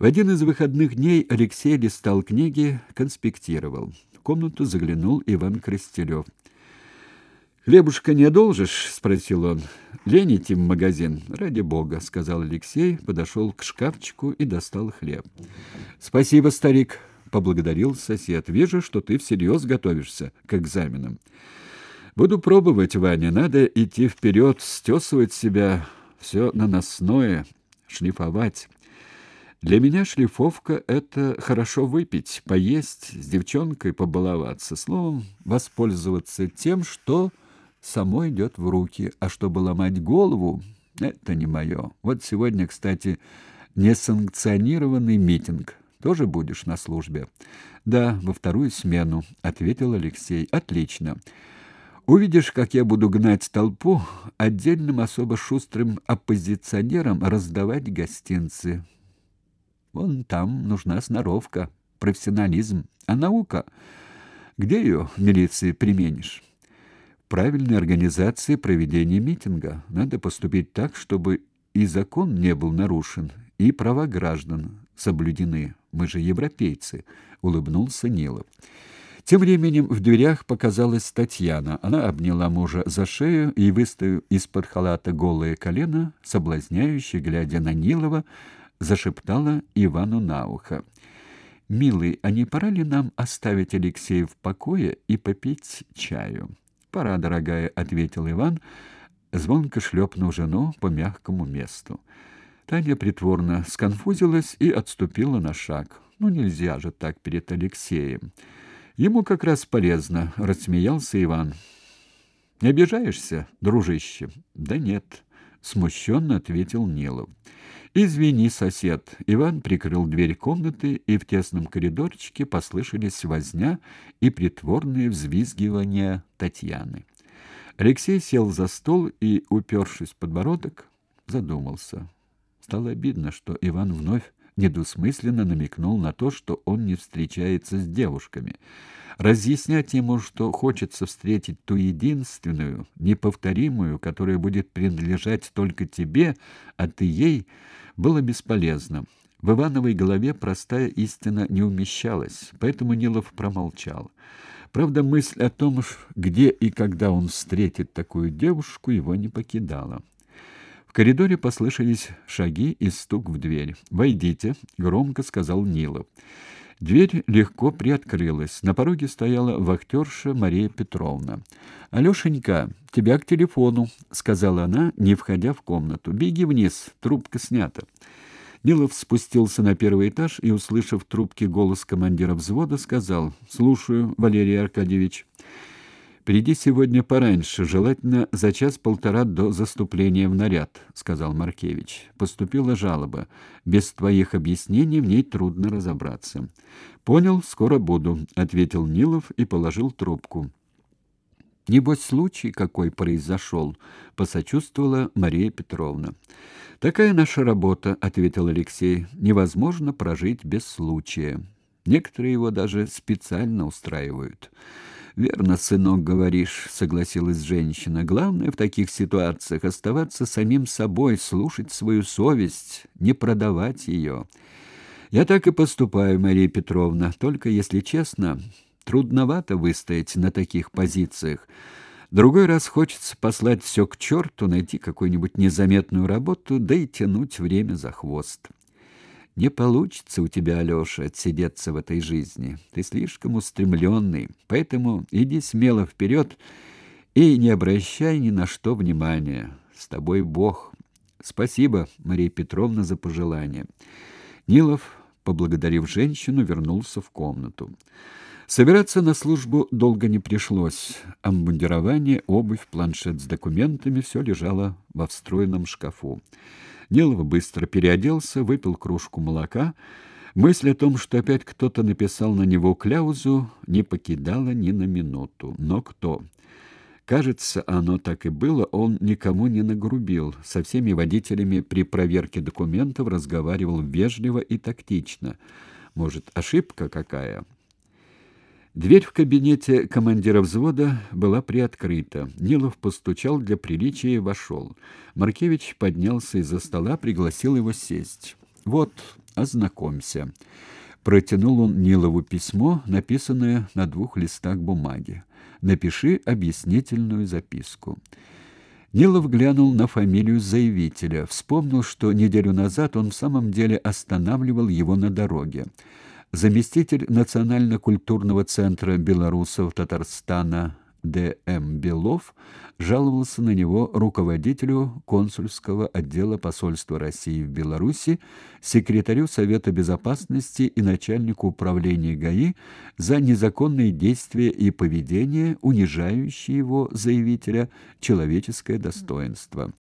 В один из выходных дней Алексей листал книги, конспектировал. В комнату заглянул Иван Крестелев. «Хлебушка не одолжишь?» — спросил он. «Лень идти в магазин?» «Ради бога», — сказал Алексей, подошел к шкафчику и достал хлеб. «Спасибо, старик», — поблагодарил сосед. «Вижу, что ты всерьез готовишься к экзаменам». «Буду пробовать, Ваня. Надо идти вперед, стесывать себя, все наносное, шлифовать». Для меня шлифовка — это хорошо выпить, поесть, с девчонкой побаловаться, словом, воспользоваться тем, что само идет в руки, а чтобы ломать голову — это не мое. Вот сегодня, кстати, несанкционированный митинг. Тоже будешь на службе? Да, во вторую смену, ответил Алексей. Отлично. Увидишь, как я буду гнать толпу, отдельным особо шустрым оппозиционерам раздавать гостинцы. Вон там нужна сноровка, профессионализм, а наука где ее в милиции применишь? правильной организации проведения митинга. Надо поступить так, чтобы и закон не был нарушен, и права граждан соблюдены. Мы же европейцы, улыбнулся Нилов. Тем временем в дверях показалась Татьяна. Она обняла мужа за шею и, выставив из-под халата голое колено, соблазняюще глядя на Нилова, зашептала Ивану на ухо: "Милый, а не пора ли нам оставить Алексея в покое и попить чаю?" "Пора, дорогая", ответил Иван, звонко шлепнув жену по мягкому месту. Таня притворно сконфузилась и отступила на шаг. Ну нельзя же так перед Алексеем. Ему как раз полезно, рассмеялся Иван. Не обижаешься, дружище? Да нет, смущенно ответил Нилов. Извини, сосед. Иван прикрыл дверь комнаты, и в тесном коридорчике послышались возня и притворные взвизгивания Татьяны. Алексей сел за стол и, упершись подбородок, задумался. Стало обидно, что Иван вновь недвусмысленно намекнул на то, что он не встречается с девушками. Разъяснять ему, что хочется встретить ту единственную, неповторимую, которая будет принадлежать только тебе, а ты ей, было бесполезно. В Ивановой голове простая истина не умещалась, поэтому Нилов промолчал. Правда, мысль о том, где и когда он встретит такую девушку, его не покидала. В коридоре послышались шаги и стук в дверь. "Войдите", громко сказал Нилов. Дверь легко приоткрылась. На пороге стояла вахтерша Мария Петровна. "Алёшенька, тебя к телефону", сказала она, не входя в комнату. "Беги вниз, трубка снята". Нилов спустился на первый этаж и, услышав трубке голос командира взвода, сказал: "Слушаю, Валерий Аркадьевич". Приди сегодня пораньше, желательно за час-полтора до заступления в наряд, сказал Маркевич. Поступила жалоба. Без твоих объяснений в ней трудно разобраться. Понял, скоро буду, ответил Нилов и положил трубку. Небось случай какой произошел», — посочувствовала Мария Петровна. Такая наша работа, ответил Алексей. Невозможно прожить без случая. Некоторые его даже специально устраивают. Верно, сынок, говоришь, согласилась женщина. Главное в таких ситуациях оставаться самим собой, слушать свою совесть, не продавать ее. Я так и поступаю, Мария Петровна, только если честно, трудновато выстоять на таких позициях. Другой раз хочется послать все к черту, найти какую-нибудь незаметную работу, да и тянуть время за хвост. Не получится у тебя, Алёша, отсидеться в этой жизни. Ты слишком устремленный, поэтому иди смело вперед и не обращай ни на что внимания. С тобой Бог. Спасибо, Мария Петровна, за пожелание. Нилов, поблагодарив женщину, вернулся в комнату. Собираться на службу долго не пришлось. Обмундирование, обувь, планшет с документами все лежало во встроенном шкафу. Нилов быстро переоделся, выпил кружку молока. Мысль о том, что опять кто-то написал на него кляузу, не покидала ни на минуту. Но кто? Кажется, оно так и было, он никому не нагрубил. Со всеми водителями при проверке документов разговаривал вежливо и тактично. Может, ошибка какая? Дверь в кабинете командира взвода была приоткрыта. Нилов постучал для приличия и вошел. Маркевич поднялся из-за стола, пригласил его сесть. Вот Ознакомься. Протянул он Нилову письмо, написанное на двух листах бумаги. Напиши объяснительную записку. Нилов глянул на фамилию заявителя, вспомнил, что неделю назад он в самом деле останавливал его на дороге. Заместитель Национально-культурного центра белорусов Татарстана Д.М. Белов жаловался на него руководителю консульского отдела посольства России в Беларуси, секретарю Совета безопасности и начальнику управления ГАИ за незаконные действия и поведение, унижающие его заявителя человеческое достоинство.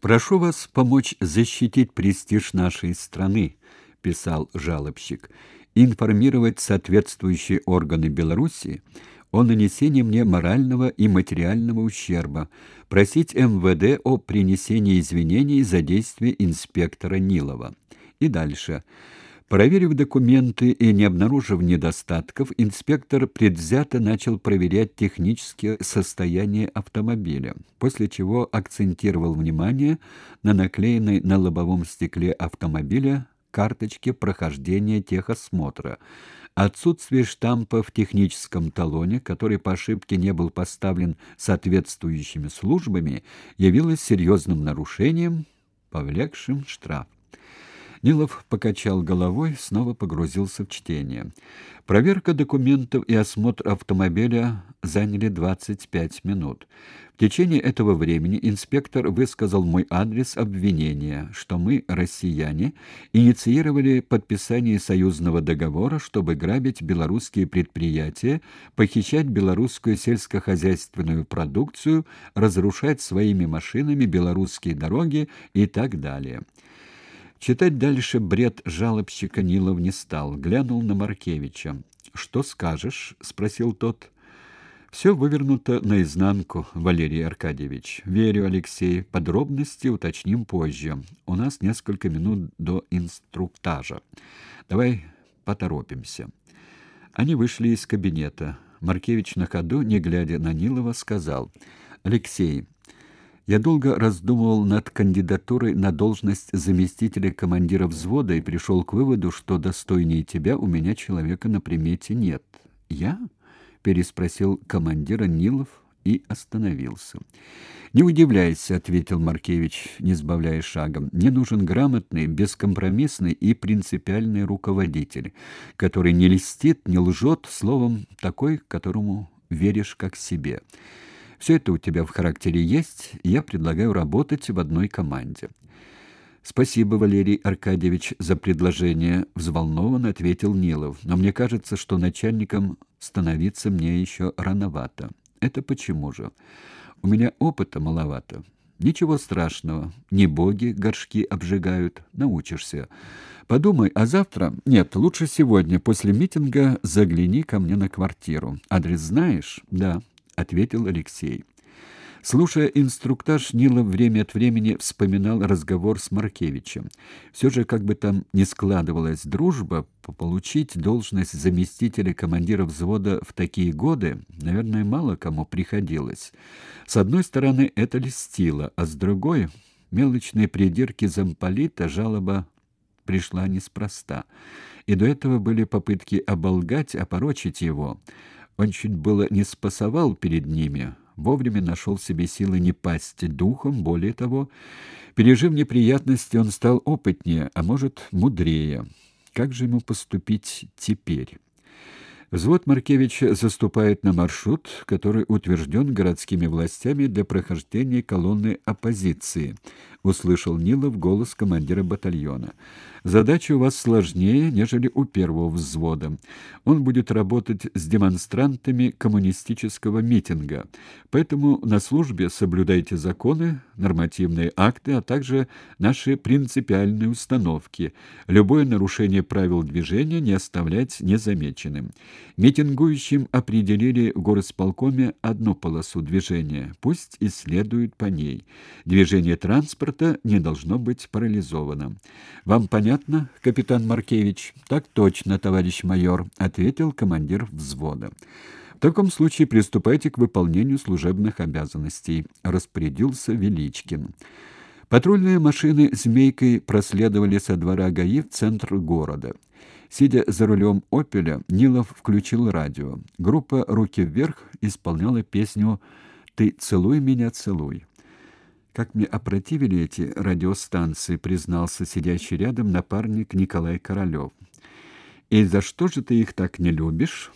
Прошу вас помочь защитить престиж нашей страны, писал жалобщик, информировать соответствующие органы Беларуси о нанесении мне морального и материального ущерба, просить МВД о принесении извинений за действия инспектора Нилова. И дальше. Проверив документы и не обнаружив недостатков, инспектор предвзято начал проверять техническое состояние автомобиля, после чего акцентировал внимание на наклеенной на лобовом стекле автомобиля карточке прохождения техосмотра, Отсутствие штампа в техническом талоне, который по ошибке не был поставлен соответствующими службами, явилось серьезным нарушением, повлекшим штраф. Нилов покачал головой, снова погрузился в чтение. Проверка документов и осмотр автомобиля заняли 25 минут. В течение этого времени инспектор высказал мой адрес обвинения, что мы, россияне, инициировали подписание союзного договора, чтобы грабить белорусские предприятия, похищать белорусскую сельскохозяйственную продукцию, разрушать своими машинами белорусские дороги и так далее. Читать дальше бред жалобщика Нилов не стал, глянул на Маркевича. «Что скажешь?» — спросил тот. «Все вывернуто наизнанку, Валерий Аркадьевич. Верю, Алексей. Подробности уточним позже. У нас несколько минут до инструктажа. Давай поторопимся». Они вышли из кабинета. Маркевич на ходу, не глядя на Нилова, сказал, «Алексей, я долго раздумывал над кандидатурой на должность заместителя командира взвода и пришел к выводу, что достойнее тебя у меня человека на примете нет. Я? переспросил командира Нилов и остановился. Не удивляйся, ответил Маркевич, не сбавляя шагом. Мне нужен грамотный, бескомпромиссный и принципиальный руководитель, который не льстит, не лжет, словом, такой, которому веришь как себе. Все это у тебя в характере есть, и я предлагаю работать в одной команде. Спасибо, Валерий Аркадьевич, за предложение, взволнованно ответил Нилов. Но мне кажется, что начальником становиться мне еще рановато. Это почему же? У меня опыта маловато. Ничего страшного. Не боги горшки обжигают, научишься. Подумай, а завтра? Нет, лучше сегодня после митинга загляни ко мне на квартиру. Адрес знаешь? Да ответил Алексей. Слушая инструктаж, Нила время от времени вспоминал разговор с Маркевичем. Все же, как бы там ни складывалась дружба, получить должность заместителя командира взвода в такие годы, наверное, мало кому приходилось. С одной стороны, это льстило, а с другой — мелочные придирки замполита жалоба пришла неспроста. И до этого были попытки оболгать, опорочить его — он чуть было не спасовал перед ними, вовремя нашел себе силы не пасть духом, более того, пережив неприятности, он стал опытнее, а может, мудрее. Как же ему поступить теперь? Взвод Маркевича заступает на маршрут, который утвержден городскими властями для прохождения колонны оппозиции, услышал Нилов голос командира батальона. Задача у вас сложнее, нежели у первого взвода. Он будет работать с демонстрантами коммунистического митинга. Поэтому на службе соблюдайте законы, нормативные акты, а также наши принципиальные установки. Любое нарушение правил движения не оставлять незамеченным. Митингующим определили в горосполкоме одну полосу движения. Пусть исследуют по ней. Движение транспорта не должно быть парализовано. Вам понятно, капитан Маркевич? Так точно, товарищ майор, ответил командир взвода. В таком случае приступайте к выполнению служебных обязанностей, распорядился Величкин. Патрульные машины змейкой проследовали со двора ГАИ в центр города. Сидя за рулем «Опеля», Нилов включил радио. Группа «Руки вверх» исполняла песню «Ты целуй меня, целуй». Как мне опротивили эти радиостанции, признался сидящий рядом напарник Николай Королёв. И за что же ты их так не любишь?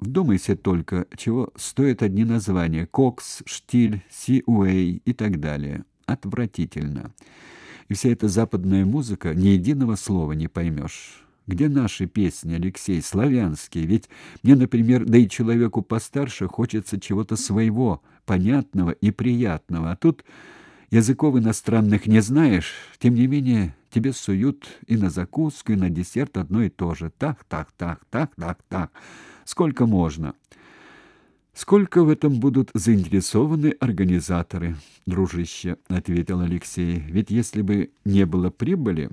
Вдумайся только, чего стоят одни названия: Кокс, Штиль, Си-Уэй и так далее. Отвратительно. И вся эта западная музыка ни единого слова не поймешь. Где наши песни, Алексей, славянские? Ведь мне, например, да и человеку постарше хочется чего-то своего, понятного и приятного. А тут языков иностранных не знаешь, тем не менее тебе суют и на закуску, и на десерт одно и то же. Так, так, так, так, так, так. Сколько можно? Сколько в этом будут заинтересованы организаторы, дружище, ответил Алексей. Ведь если бы не было прибыли,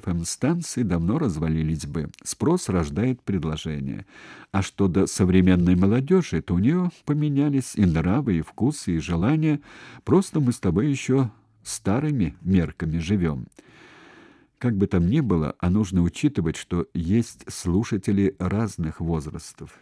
ФМ-станции давно развалились бы. Спрос рождает предложение. А что до современной молодежи, то у нее поменялись и нравы, и вкусы, и желания. Просто мы с тобой еще старыми мерками живем. Как бы там ни было, а нужно учитывать, что есть слушатели разных возрастов.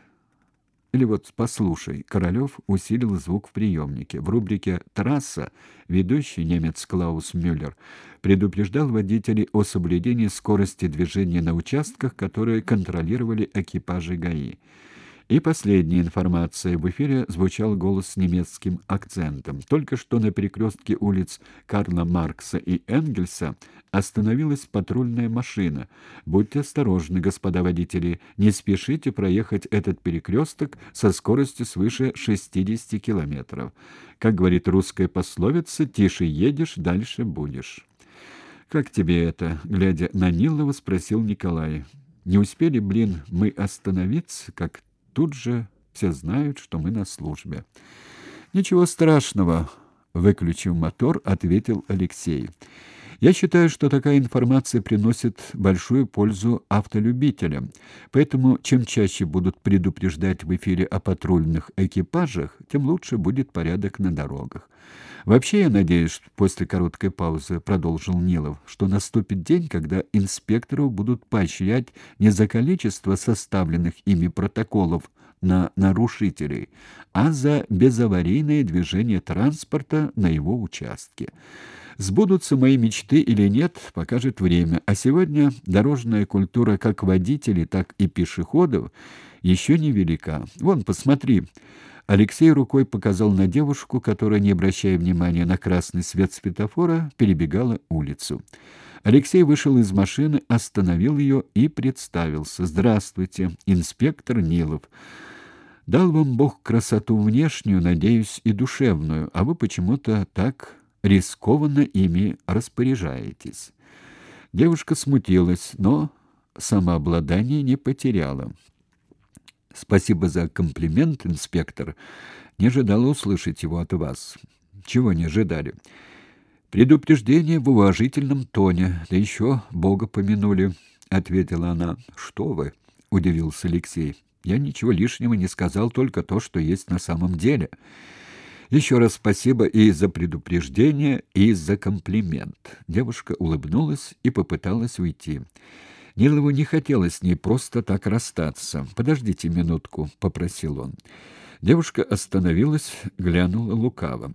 Или вот послушай, Королёв усилил звук в приемнике. В рубрике «Трасса» ведущий немец Клаус Мюллер предупреждал водителей о соблюдении скорости движения на участках, которые контролировали экипажи ГАИ. И последняя информация. В эфире звучал голос с немецким акцентом. Только что на перекрестке улиц Карла Маркса и Энгельса остановилась патрульная машина. Будьте осторожны, господа водители, не спешите проехать этот перекресток со скоростью свыше 60 километров. Как говорит русская пословица, тише едешь, дальше будешь. Как тебе это, глядя на Нилова, спросил Николай. Не успели, блин, мы остановиться, как тут же все знают, что мы на службе. Ничего страшного, выключив мотор, ответил Алексей. Я считаю, что такая информация приносит большую пользу автолюбителям. Поэтому чем чаще будут предупреждать в эфире о патрульных экипажах, тем лучше будет порядок на дорогах. Вообще, я надеюсь, после короткой паузы продолжил Нилов, что наступит день, когда инспекторов будут поощрять не за количество составленных ими протоколов на нарушителей, а за безаварийное движение транспорта на его участке. Сбудутся мои мечты или нет, покажет время. А сегодня дорожная культура как водителей, так и пешеходов еще не велика. Вон, посмотри. Алексей рукой показал на девушку, которая, не обращая внимания на красный свет светофора, перебегала улицу. Алексей вышел из машины, остановил ее и представился. Здравствуйте, инспектор Нилов. Дал вам Бог красоту внешнюю, надеюсь, и душевную, а вы почему-то так рискованно ими распоряжаетесь. Девушка смутилась, но самообладание не потеряла. Спасибо за комплимент, инспектор. Не ожидала услышать его от вас. Чего не ожидали? Предупреждение в уважительном тоне, да еще Бога помянули, ответила она. Что вы? удивился Алексей. Я ничего лишнего не сказал, только то, что есть на самом деле. Еще раз спасибо и за предупреждение, и за комплимент. Девушка улыбнулась и попыталась уйти. Нилову не хотелось с ней просто так расстаться. "Подождите минутку", попросил он. Девушка остановилась, глянула лукаво.